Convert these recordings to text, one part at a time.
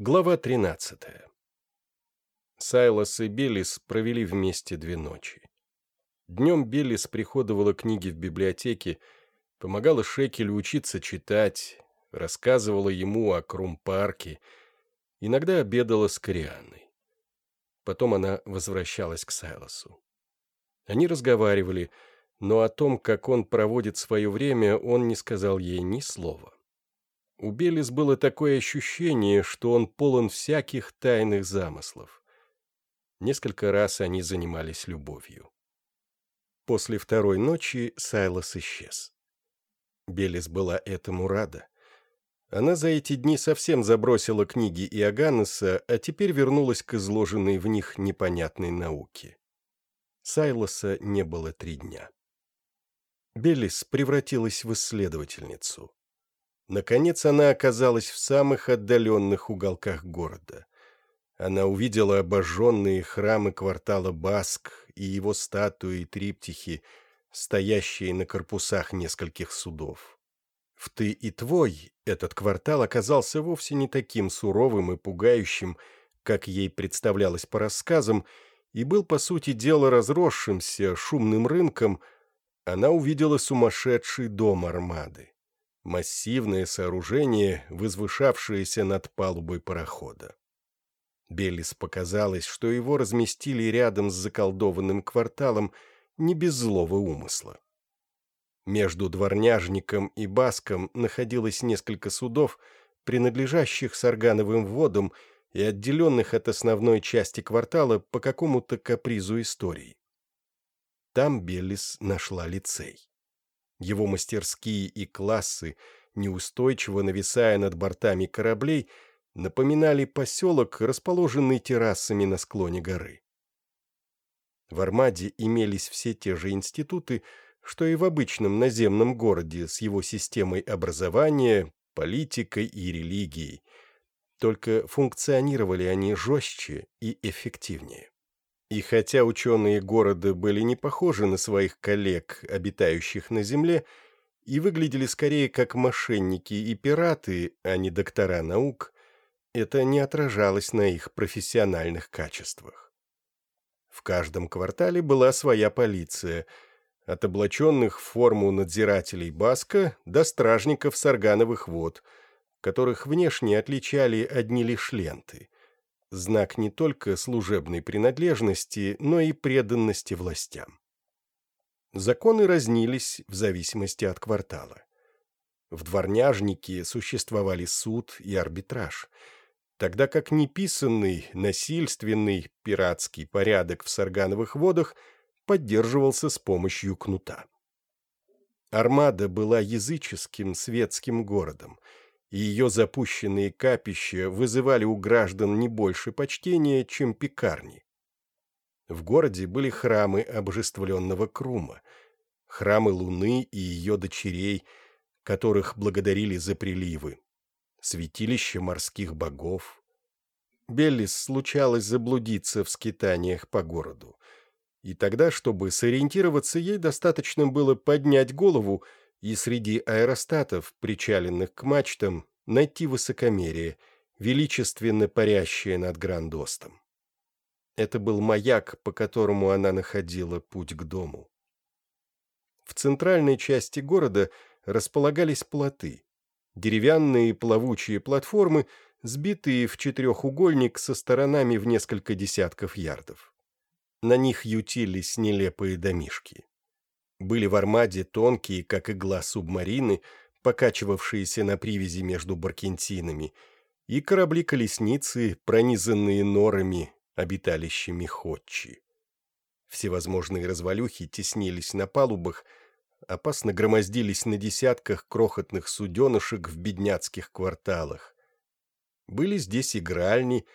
Глава 13 Сайлас и Беллис провели вместе две ночи. Днем Беллис приходовала книги в библиотеке, помогала Шекелю учиться читать, рассказывала ему о Крум-парке, иногда обедала с Каррианной. Потом она возвращалась к Сайласу. Они разговаривали, но о том, как он проводит свое время, он не сказал ей ни слова. У Белис было такое ощущение, что он полон всяких тайных замыслов. Несколько раз они занимались любовью. После второй ночи Сайлос исчез. Белис была этому рада. Она за эти дни совсем забросила книги Иоганнеса, а теперь вернулась к изложенной в них непонятной науке. Сайлоса не было три дня. Белис превратилась в исследовательницу. Наконец она оказалась в самых отдаленных уголках города. Она увидела обожженные храмы квартала Баск и его статуи и триптихи, стоящие на корпусах нескольких судов. В «Ты и твой» этот квартал оказался вовсе не таким суровым и пугающим, как ей представлялось по рассказам, и был, по сути дела, разросшимся шумным рынком, она увидела сумасшедший дом армады. Массивное сооружение, возвышавшееся над палубой парохода. Беллис показалось, что его разместили рядом с заколдованным кварталом не без злого умысла. Между дворняжником и баском находилось несколько судов, принадлежащих Саргановым водам и отделенных от основной части квартала по какому-то капризу истории. Там Беллис нашла лицей. Его мастерские и классы, неустойчиво нависая над бортами кораблей, напоминали поселок, расположенный террасами на склоне горы. В Армаде имелись все те же институты, что и в обычном наземном городе с его системой образования, политикой и религией, только функционировали они жестче и эффективнее. И хотя ученые города были не похожи на своих коллег, обитающих на Земле, и выглядели скорее как мошенники и пираты, а не доктора наук, это не отражалось на их профессиональных качествах. В каждом квартале была своя полиция, от облаченных в форму надзирателей Баска до стражников Саргановых вод, которых внешне отличали одни лишь ленты – знак не только служебной принадлежности, но и преданности властям. Законы разнились в зависимости от квартала. В дворняжнике существовали суд и арбитраж, тогда как неписанный, насильственный, пиратский порядок в Саргановых водах поддерживался с помощью кнута. Армада была языческим светским городом – и ее запущенные капища вызывали у граждан не больше почтения, чем пекарни. В городе были храмы обожествленного Крума, храмы Луны и ее дочерей, которых благодарили за приливы, святилища морских богов. Беллис случалось заблудиться в скитаниях по городу, и тогда, чтобы сориентироваться, ей достаточно было поднять голову и среди аэростатов, причаленных к мачтам, найти высокомерие, величественно парящее над Грандостом. Это был маяк, по которому она находила путь к дому. В центральной части города располагались плоты, деревянные плавучие платформы, сбитые в четырехугольник со сторонами в несколько десятков ярдов. На них ютились нелепые домишки. Были в армаде тонкие, как игла субмарины, покачивавшиеся на привязи между баркентинами, и корабли-колесницы, пронизанные норами, обиталищами ходчи. Всевозможные развалюхи теснились на палубах, опасно громоздились на десятках крохотных суденышек в бедняцких кварталах. Были здесь игральни,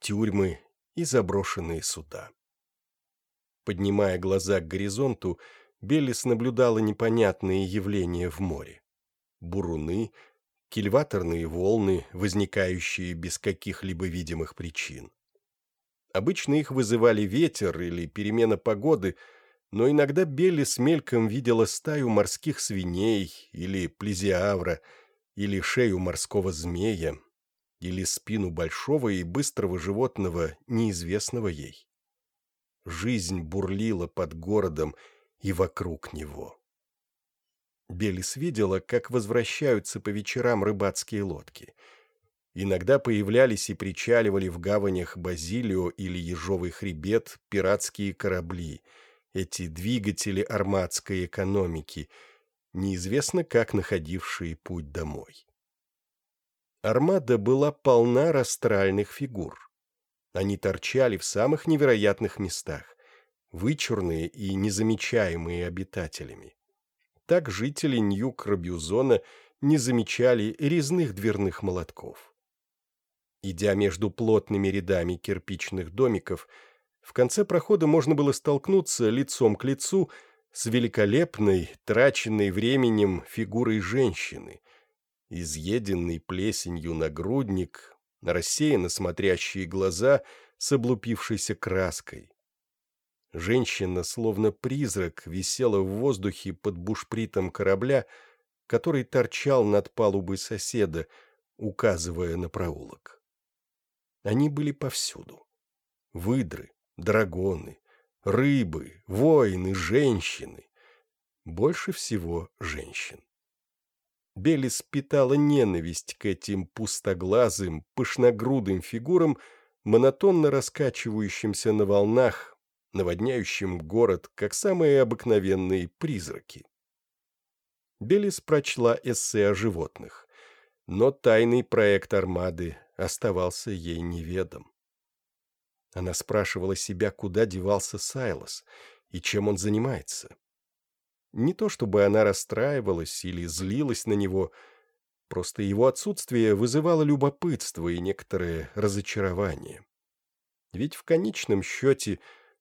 тюрьмы и заброшенные суда. Поднимая глаза к горизонту, Беллис наблюдала непонятные явления в море. Буруны, кильваторные волны, возникающие без каких-либо видимых причин. Обычно их вызывали ветер или перемена погоды, но иногда Беллис мельком видела стаю морских свиней или плезиавра, или шею морского змея, или спину большого и быстрого животного, неизвестного ей. Жизнь бурлила под городом и вокруг него. Белис видела, как возвращаются по вечерам рыбацкие лодки. Иногда появлялись и причаливали в гаванях Базилио или Ежовый хребет пиратские корабли, эти двигатели армадской экономики, неизвестно как находившие путь домой. Армада была полна растральных фигур. Они торчали в самых невероятных местах, вычурные и незамечаемые обитателями. Так жители Нью-Крабюзона не замечали резных дверных молотков. Идя между плотными рядами кирпичных домиков, в конце прохода можно было столкнуться лицом к лицу с великолепной, траченной временем фигурой женщины, изъеденный плесенью нагрудник, рассеянно смотрящие глаза с облупившейся краской. Женщина, словно призрак, висела в воздухе под бушпритом корабля, который торчал над палубой соседа, указывая на проулок. Они были повсюду. Выдры, драгоны, рыбы, воины, женщины. Больше всего женщин. Белис питала ненависть к этим пустоглазым, пышногрудым фигурам, монотонно раскачивающимся на волнах, наводняющим город, как самые обыкновенные призраки. Белис прочла эссе о животных, но тайный проект Армады оставался ей неведом. Она спрашивала себя, куда девался Сайлос и чем он занимается. Не то чтобы она расстраивалась или злилась на него, просто его отсутствие вызывало любопытство и некоторое разочарование. Ведь в конечном счете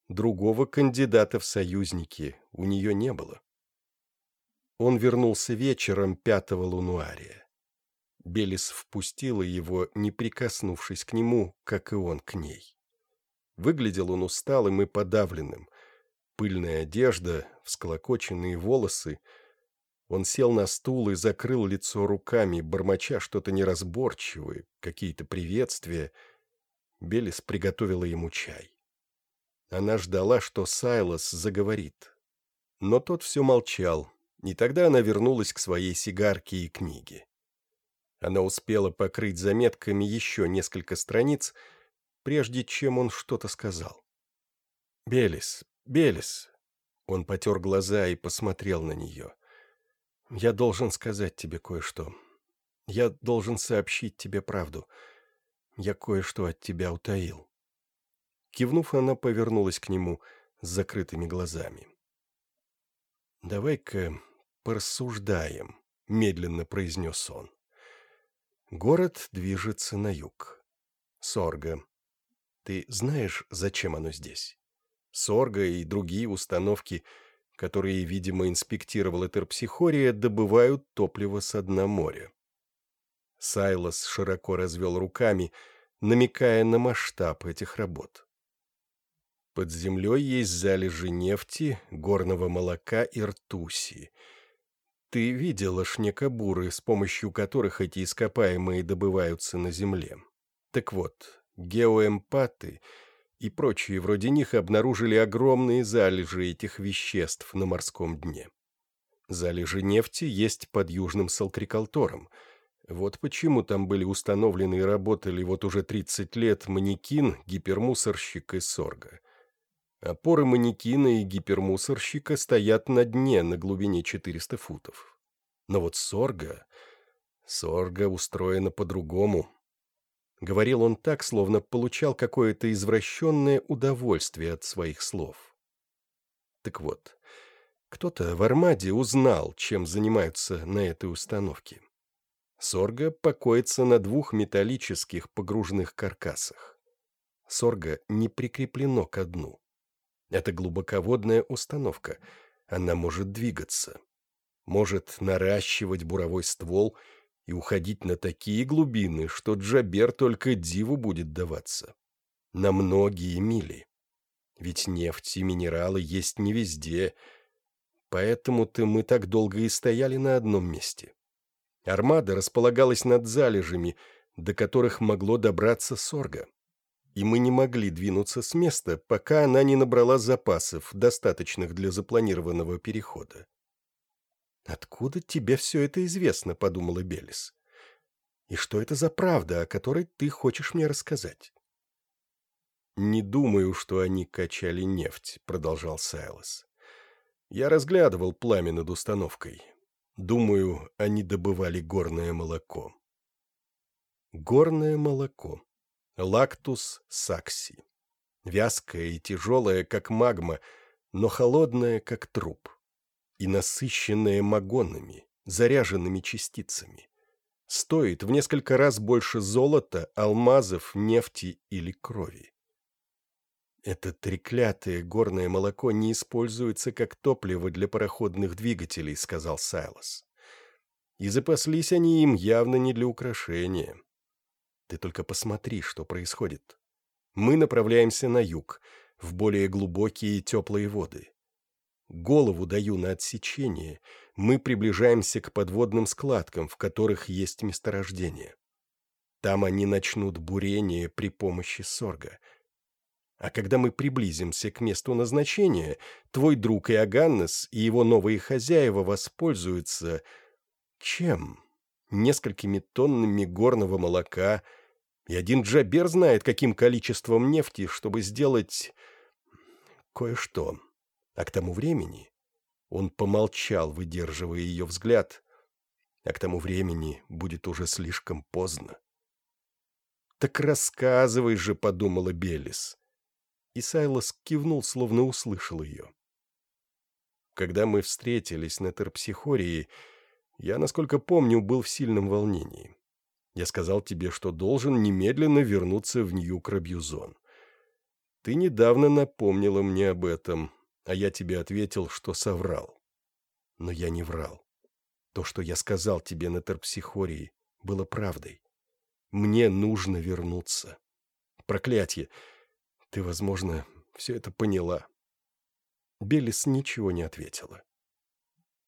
другого кандидата в союзники у нее не было. Он вернулся вечером пятого лунуария. Белис впустила его, не прикоснувшись к нему, как и он к ней. Выглядел он усталым и подавленным, пыльная одежда, всклокоченные волосы. Он сел на стул и закрыл лицо руками, бормоча что-то неразборчивое, какие-то приветствия. Белис приготовила ему чай. Она ждала, что Сайлос заговорит. Но тот все молчал, и тогда она вернулась к своей сигарке и книге. Она успела покрыть заметками еще несколько страниц, прежде чем он что-то сказал. «Белис, «Белис!» Он потер глаза и посмотрел на нее. «Я должен сказать тебе кое-что. Я должен сообщить тебе правду. Я кое-что от тебя утаил». Кивнув, она повернулась к нему с закрытыми глазами. «Давай-ка порассуждаем», — медленно произнес он. «Город движется на юг. Сорга. Ты знаешь, зачем оно здесь?» Сорга и другие установки, которые, видимо, инспектировала терпсихория, добывают топливо с дна моря. Сайлос широко развел руками, намекая на масштаб этих работ. Под землей есть залежи нефти, горного молока и ртуси. Ты видела шнекобуры, с помощью которых эти ископаемые добываются на земле. Так вот, геоэмпаты — и прочие вроде них обнаружили огромные залежи этих веществ на морском дне. Залежи нефти есть под Южным Салкрикалтором. Вот почему там были установлены и работали вот уже 30 лет манекин, гипермусорщик и сорга. Опоры манекина и гипермусорщика стоят на дне на глубине 400 футов. Но вот сорга... Сорга устроена по-другому. Говорил он так, словно получал какое-то извращенное удовольствие от своих слов. Так вот, кто-то в Армаде узнал, чем занимаются на этой установке. Сорга покоится на двух металлических погруженных каркасах. Сорга не прикреплено к дну. Это глубоководная установка. Она может двигаться. Может наращивать буровой ствол – и уходить на такие глубины, что Джабер только диву будет даваться. На многие мили. Ведь нефть и минералы есть не везде, поэтому-то мы так долго и стояли на одном месте. Армада располагалась над залежами, до которых могло добраться сорга. И мы не могли двинуться с места, пока она не набрала запасов, достаточных для запланированного перехода. «Откуда тебе все это известно?» — подумала Белис. «И что это за правда, о которой ты хочешь мне рассказать?» «Не думаю, что они качали нефть», — продолжал Сайлос. «Я разглядывал пламя над установкой. Думаю, они добывали горное молоко». Горное молоко. Лактус сакси. Вязкое и тяжелое, как магма, но холодное, как труп и насыщенное магонами, заряженными частицами. Стоит в несколько раз больше золота, алмазов, нефти или крови. Это треклятое горное молоко не используется как топливо для пароходных двигателей, сказал Сайлос. И запаслись они им явно не для украшения. Ты только посмотри, что происходит. Мы направляемся на юг, в более глубокие и теплые воды. Голову даю на отсечение. Мы приближаемся к подводным складкам, в которых есть месторождение. Там они начнут бурение при помощи сорга. А когда мы приблизимся к месту назначения, твой друг Иоганнес и его новые хозяева воспользуются... Чем? Несколькими тоннами горного молока, и один джабер знает, каким количеством нефти, чтобы сделать... кое-что. А к тому времени он помолчал, выдерживая ее взгляд, а к тому времени будет уже слишком поздно. «Так рассказывай же», — подумала Белис. И Сайлос кивнул, словно услышал ее. Когда мы встретились на терпсихории, я, насколько помню, был в сильном волнении. Я сказал тебе, что должен немедленно вернуться в Нью-Крабьюзон. Ты недавно напомнила мне об этом, а я тебе ответил, что соврал. Но я не врал. То, что я сказал тебе на терпсихории, было правдой. Мне нужно вернуться. Проклятье! Ты, возможно, все это поняла. Белис ничего не ответила.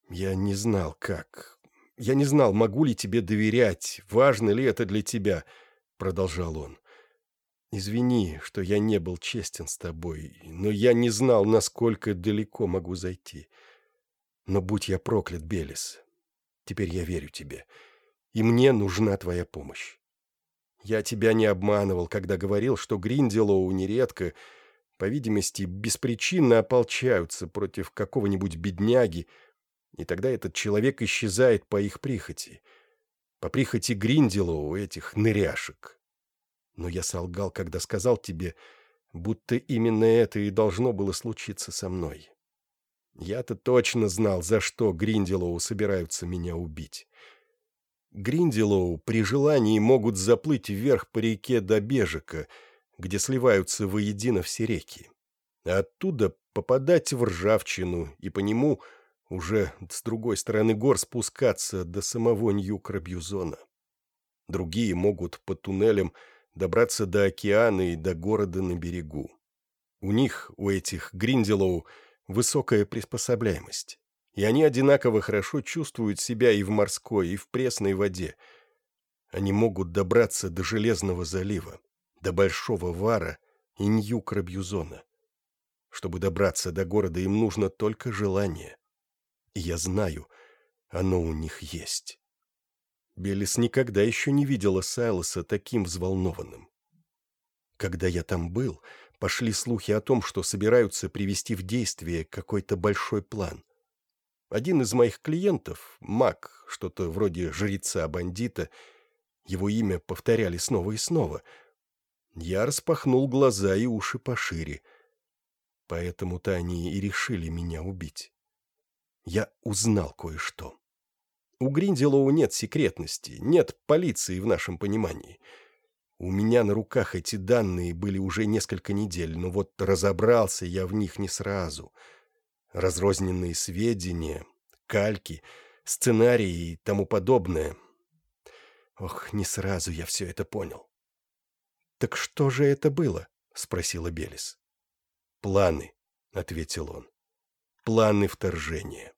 Я не знал, как. Я не знал, могу ли тебе доверять, важно ли это для тебя, продолжал он. Извини, что я не был честен с тобой, но я не знал, насколько далеко могу зайти. Но будь я проклят, Белис, теперь я верю тебе, и мне нужна твоя помощь. Я тебя не обманывал, когда говорил, что Гринделоу нередко, по видимости, беспричинно ополчаются против какого-нибудь бедняги, и тогда этот человек исчезает по их прихоти, по прихоти Гринделоу этих ныряшек но я солгал, когда сказал тебе, будто именно это и должно было случиться со мной. Я-то точно знал, за что Гринделоу собираются меня убить. Гринделоу при желании могут заплыть вверх по реке до Бежика, где сливаются воедино все реки, а оттуда попадать в ржавчину и по нему уже с другой стороны гор спускаться до самого Нью-Крабьюзона. Другие могут по туннелям добраться до океана и до города на берегу. У них, у этих Гринделоу, высокая приспособляемость, и они одинаково хорошо чувствуют себя и в морской, и в пресной воде. Они могут добраться до Железного залива, до Большого Вара и Нью-Крабьюзона. Чтобы добраться до города, им нужно только желание. Я знаю, оно у них есть. Белис никогда еще не видела Сайлоса таким взволнованным. Когда я там был, пошли слухи о том, что собираются привести в действие какой-то большой план. Один из моих клиентов, маг, что-то вроде жреца-бандита, его имя повторяли снова и снова. Я распахнул глаза и уши пошире. Поэтому-то они и решили меня убить. Я узнал кое-что. У Гринделоу нет секретности, нет полиции в нашем понимании. У меня на руках эти данные были уже несколько недель, но вот разобрался я в них не сразу. Разрозненные сведения, кальки, сценарии и тому подобное. Ох, не сразу я все это понял. «Так что же это было?» — спросила Белис. «Планы», — ответил он. «Планы вторжения».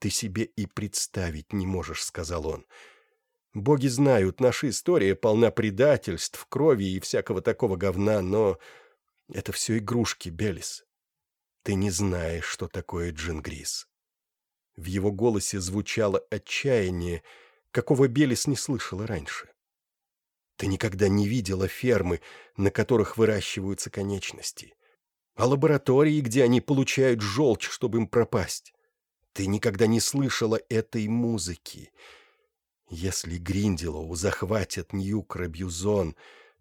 «Ты себе и представить не можешь», — сказал он. Боги знают, наша история полна предательств, крови и всякого такого говна, но это все игрушки, Белис. Ты не знаешь, что такое Джингрис. В его голосе звучало отчаяние, какого Белис не слышала раньше. Ты никогда не видела фермы, на которых выращиваются конечности, а лаборатории, где они получают желчь, чтобы им пропасть. Ты никогда не слышала этой музыки. Если Гринделоу захватят Нью-Крабьюзон,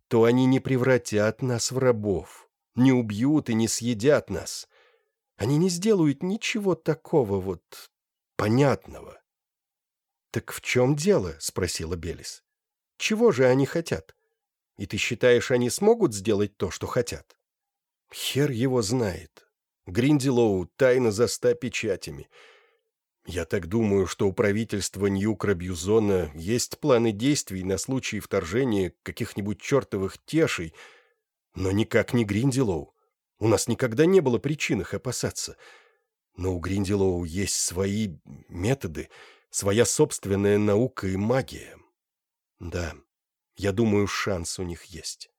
то они не превратят нас в рабов, не убьют и не съедят нас. Они не сделают ничего такого вот понятного. «Так в чем дело?» — спросила Белис. «Чего же они хотят? И ты считаешь, они смогут сделать то, что хотят?» «Хер его знает. Гринделоу тайно за ста печатями. Я так думаю, что у правительства Нью-Крабьюзона есть планы действий на случай вторжения каких-нибудь чертовых тешей, но никак не Гринделоу. У нас никогда не было причин их опасаться. Но у Гринделоу есть свои методы, своя собственная наука и магия. Да, я думаю, шанс у них есть.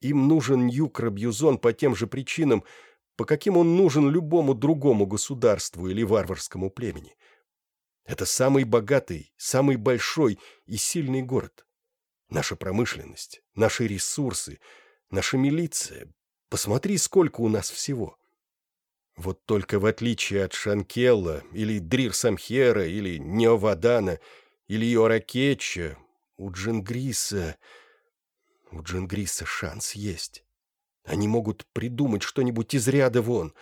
Им нужен Нью-Крабьюзон по тем же причинам, по каким он нужен любому другому государству или варварскому племени. Это самый богатый, самый большой и сильный город. Наша промышленность, наши ресурсы, наша милиция. Посмотри, сколько у нас всего. Вот только в отличие от Шанкелла или Дрир-Самхера или Неовадана или Йоракетча, у Джингриса... У Джингриса шанс есть. Они могут придумать что-нибудь из ряда вон.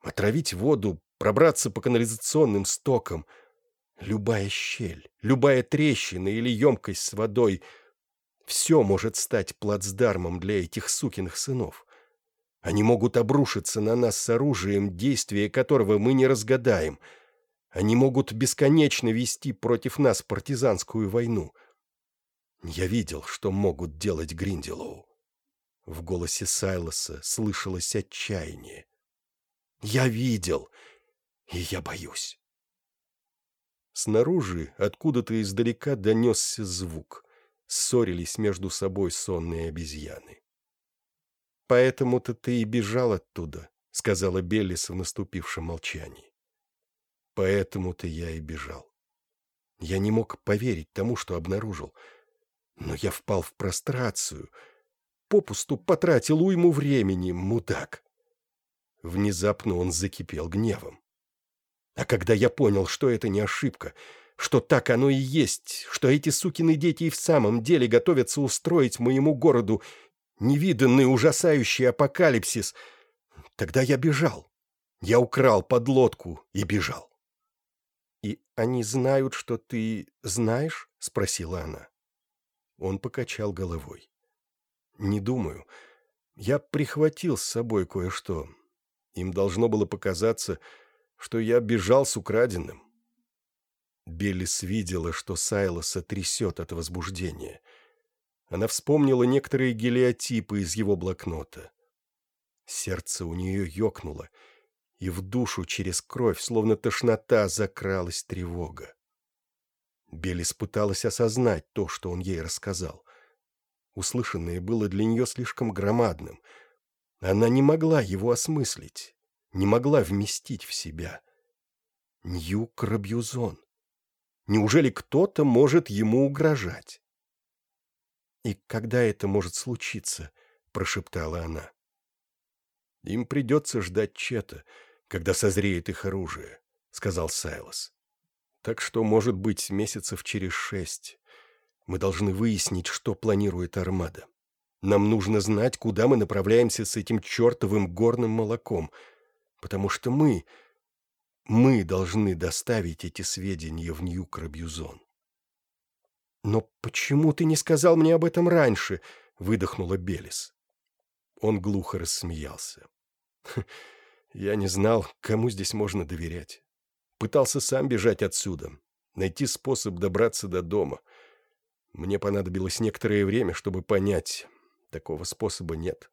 Отравить воду, пробраться по канализационным стокам. Любая щель, любая трещина или емкость с водой — все может стать плацдармом для этих сукиных сынов. Они могут обрушиться на нас с оружием, действия которого мы не разгадаем. Они могут бесконечно вести против нас партизанскую войну. Я видел, что могут делать Гринделоу. В голосе Сайлоса слышалось отчаяние. «Я видел, и я боюсь». Снаружи, откуда-то издалека, донесся звук. Ссорились между собой сонные обезьяны. «Поэтому-то ты и бежал оттуда», — сказала Беллис в наступившем молчании. «Поэтому-то я и бежал. Я не мог поверить тому, что обнаружил. Но я впал в прострацию — попусту потратил уйму времени, мудак. Внезапно он закипел гневом. А когда я понял, что это не ошибка, что так оно и есть, что эти сукины дети и в самом деле готовятся устроить моему городу невиданный ужасающий апокалипсис, тогда я бежал. Я украл подлодку и бежал. «И они знают, что ты знаешь?» — спросила она. Он покачал головой. «Не думаю. Я прихватил с собой кое-что. Им должно было показаться, что я бежал с украденным». Беллис видела, что Сайлоса трясет от возбуждения. Она вспомнила некоторые гелиотипы из его блокнота. Сердце у нее ёкнуло, и в душу через кровь, словно тошнота, закралась тревога. Беллис пыталась осознать то, что он ей рассказал. Услышанное было для нее слишком громадным. Она не могла его осмыслить, не могла вместить в себя. Нью-Крабьюзон. Неужели кто-то может ему угрожать? «И когда это может случиться?» — прошептала она. «Им придется ждать Чета, когда созреет их оружие», — сказал Сайлос. «Так что, может быть, месяцев через шесть. Мы должны выяснить, что планирует армада. Нам нужно знать, куда мы направляемся с этим чертовым горным молоком, потому что мы... Мы должны доставить эти сведения в Нью-Крабьюзон. «Но почему ты не сказал мне об этом раньше?» — выдохнула Белис. Он глухо рассмеялся. «Я не знал, кому здесь можно доверять. Пытался сам бежать отсюда, найти способ добраться до дома. Мне понадобилось некоторое время, чтобы понять, такого способа нет.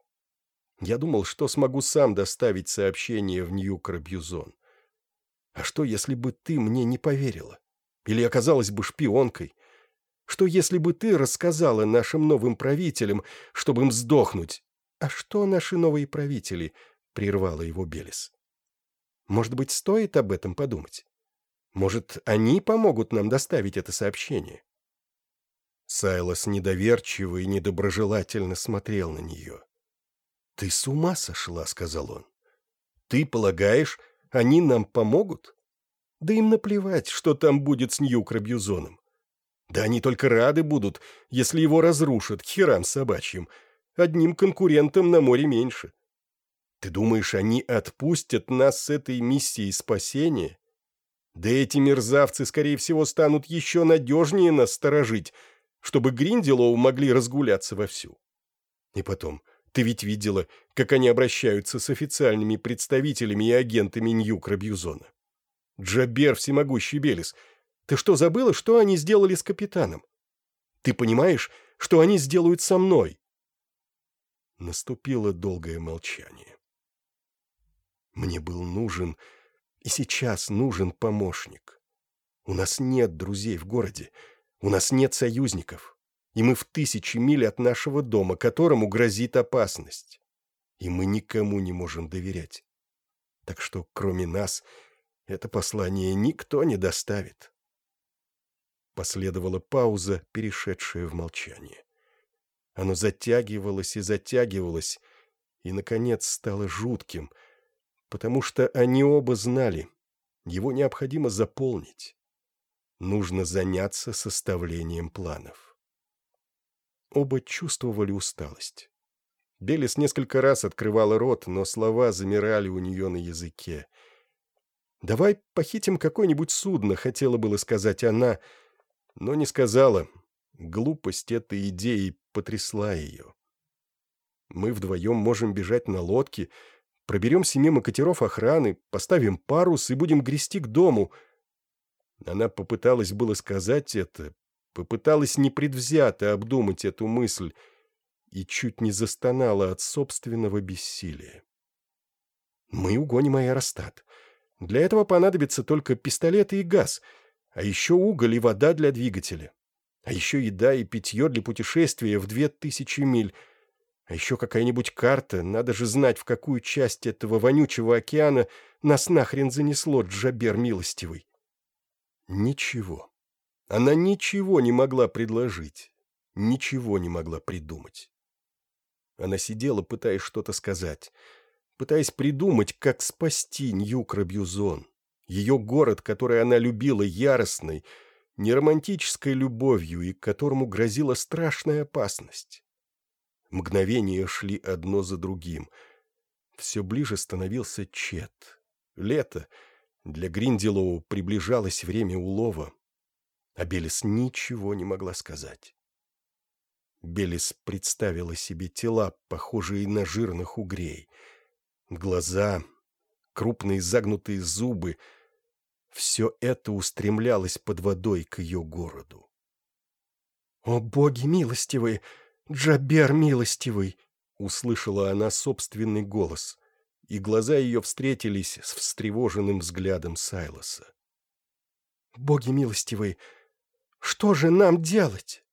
Я думал, что смогу сам доставить сообщение в Нью-Крабьюзон. А что, если бы ты мне не поверила? Или оказалась бы шпионкой? Что если бы ты рассказала нашим новым правителям, чтобы им сдохнуть? А что наши новые правители? Прервала его Белис. Может быть, стоит об этом подумать? Может, они помогут нам доставить это сообщение? Сайлос недоверчиво и недоброжелательно смотрел на нее. «Ты с ума сошла», — сказал он. «Ты полагаешь, они нам помогут? Да им наплевать, что там будет с Ньюк-Рабьюзоном. Да они только рады будут, если его разрушат к херам собачьим. Одним конкурентом на море меньше. Ты думаешь, они отпустят нас с этой миссией спасения? Да эти мерзавцы, скорее всего, станут еще надежнее нас сторожить, чтобы Гринделоу могли разгуляться вовсю. И потом, ты ведь видела, как они обращаются с официальными представителями и агентами Ньюк-Рабьюзона. Джабер всемогущий Белис — ты что, забыла, что они сделали с капитаном? Ты понимаешь, что они сделают со мной?» Наступило долгое молчание. Мне был нужен, и сейчас нужен помощник. У нас нет друзей в городе, у нас нет союзников, и мы в тысячи миль от нашего дома, которому грозит опасность. И мы никому не можем доверять. Так что, кроме нас, это послание никто не доставит. Последовала пауза, перешедшая в молчание. Оно затягивалось и затягивалось, и, наконец, стало жутким, потому что они оба знали, его необходимо заполнить. Нужно заняться составлением планов. Оба чувствовали усталость. Белис несколько раз открывала рот, но слова замирали у нее на языке. «Давай похитим какое-нибудь судно», — хотела было сказать она, — но не сказала. Глупость этой идеи потрясла ее. Мы вдвоем можем бежать на лодке, проберемся мимо катеров охраны, поставим парус и будем грести к дому. Она попыталась было сказать это, попыталась непредвзято обдумать эту мысль и чуть не застонала от собственного бессилия. Мы угоним аэростат. Для этого понадобится только пистолеты и газ — а еще уголь и вода для двигателя. А еще еда и питье для путешествия в две тысячи миль. А еще какая-нибудь карта, надо же знать, в какую часть этого вонючего океана нас нахрен занесло, Джабер милостивый. Ничего. Она ничего не могла предложить, ничего не могла придумать. Она сидела, пытаясь что-то сказать, пытаясь придумать, как спасти Ньюк-Рабьюзон ее город, который она любила яростной, неромантической любовью и которому грозила страшная опасность. Мгновения шли одно за другим. Все ближе становился Чет. Лето. Для Гринделоу приближалось время улова. А Белис ничего не могла сказать. Белис представила себе тела, похожие на жирных угрей. Глаза, крупные загнутые зубы — все это устремлялось под водой к ее городу. «О, боги милостивые! Джабер милостивый!» — услышала она собственный голос, и глаза ее встретились с встревоженным взглядом Сайлоса. «Боги милостивые! Что же нам делать?»